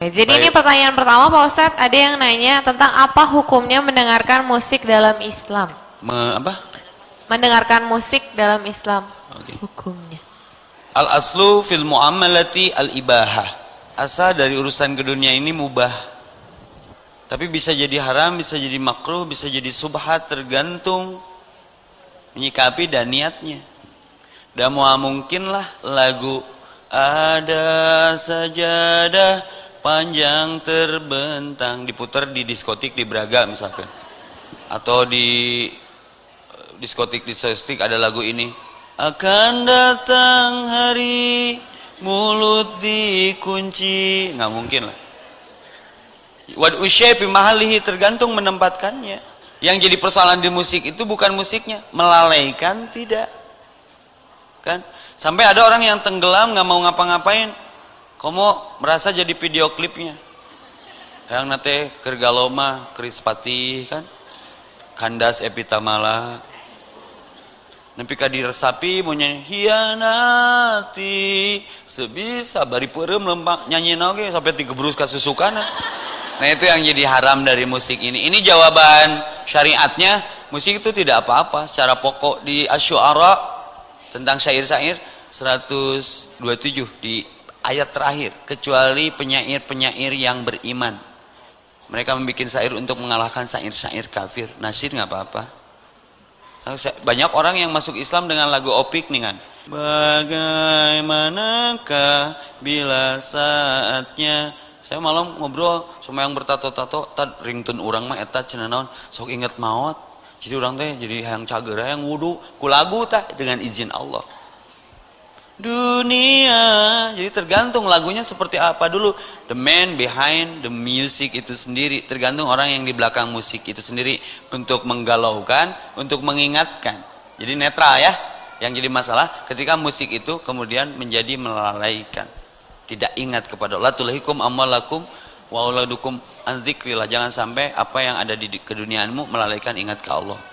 Jadi Baik. ini pertanyaan pertama Pak Ustadz, ada yang nanya tentang apa hukumnya mendengarkan musik dalam Islam? Me- apa? Mendengarkan musik dalam Islam. Oke. Hukumnya. Al aslu fil muamalati al ibahah. Asal dari urusan ke dunia ini mubah. Tapi bisa jadi haram, bisa jadi makruh, bisa jadi subhat tergantung menyikapi dan niatnya. Dan mau mungkinlah lagu ada sajadah panjang terbentang. Diputar di diskotik di Braga misalkan. Atau di diskotik diskotik ada lagu ini. Akan datang hari mulut dikunci. Nggak mungkin lah. Wad usyai mahalihi tergantung menempatkannya. Yang jadi persoalan di musik itu bukan musiknya. Melalaikan tidak. Kan? Sampai ada orang yang tenggelam nggak mau ngapa-ngapain kamu merasa jadi video klipnya yang nate kergaloma krispati kan kandas epitamala Nepi ka diresapi mau nyanyi hianati sebisa bari perem lempak nyanyi oge sampai digebrus ka susukana. Nah itu yang jadi haram dari musik ini. Ini jawaban syariatnya musik itu tidak apa-apa secara pokok di asyuara tentang syair-syair 127 di ayat terakhir kecuali penyair-penyair yang beriman. Mereka membuat syair untuk mengalahkan syair-syair kafir. Nasir nggak apa-apa. Banyak orang yang masuk Islam dengan lagu opik nih kan. Bagaimanakah bila saatnya saya malam ngobrol sama yang bertato-tato tad ringtone orang mah eta cenah naon sok inget maut. Jadi orang teh jadi yang cagera yang wudu ku lagu tah dengan izin Allah. Dunia. Jadi tergantung lagunya seperti apa dulu. The man behind the music itu sendiri. Tergantung orang yang di belakang musik itu sendiri. Untuk menggalaukan untuk mengingatkan. Jadi netral ya. Yang jadi masalah ketika musik itu kemudian menjadi melalaikan. Tidak ingat kepada Allah tulahikum amalakum wa auladukum an dzikrillah. Jangan sampai apa yang ada di keduniaanmu melalaikan ingat ke Allah